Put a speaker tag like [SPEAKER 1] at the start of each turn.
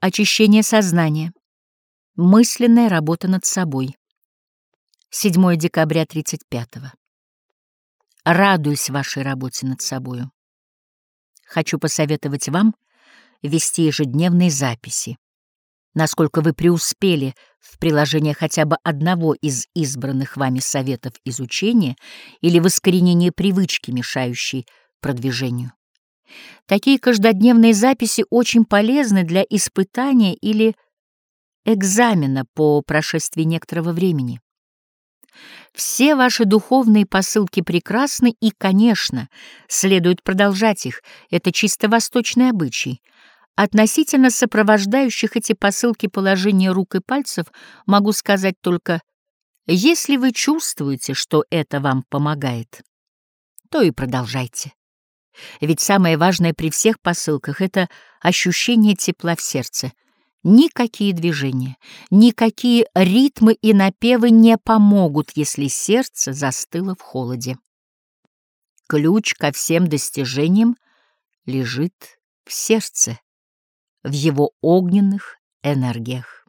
[SPEAKER 1] Очищение сознания. Мысленная работа над собой. 7 декабря 35 -го. Радуюсь вашей работе над собою. Хочу посоветовать вам вести ежедневные записи. Насколько вы преуспели в приложении хотя бы одного из избранных вами советов изучения или в искоренении привычки, мешающей продвижению. Такие каждодневные записи очень полезны для испытания или экзамена по прошествии некоторого времени. Все ваши духовные посылки прекрасны, и, конечно, следует продолжать их. Это чисто восточный обычай. Относительно сопровождающих эти посылки положения рук и пальцев могу сказать только, если вы чувствуете, что это вам помогает, то и продолжайте. Ведь самое важное при всех посылках — это ощущение тепла в сердце. Никакие движения, никакие ритмы и напевы не помогут, если сердце застыло в холоде. Ключ ко всем достижениям лежит в сердце, в его огненных энергиях.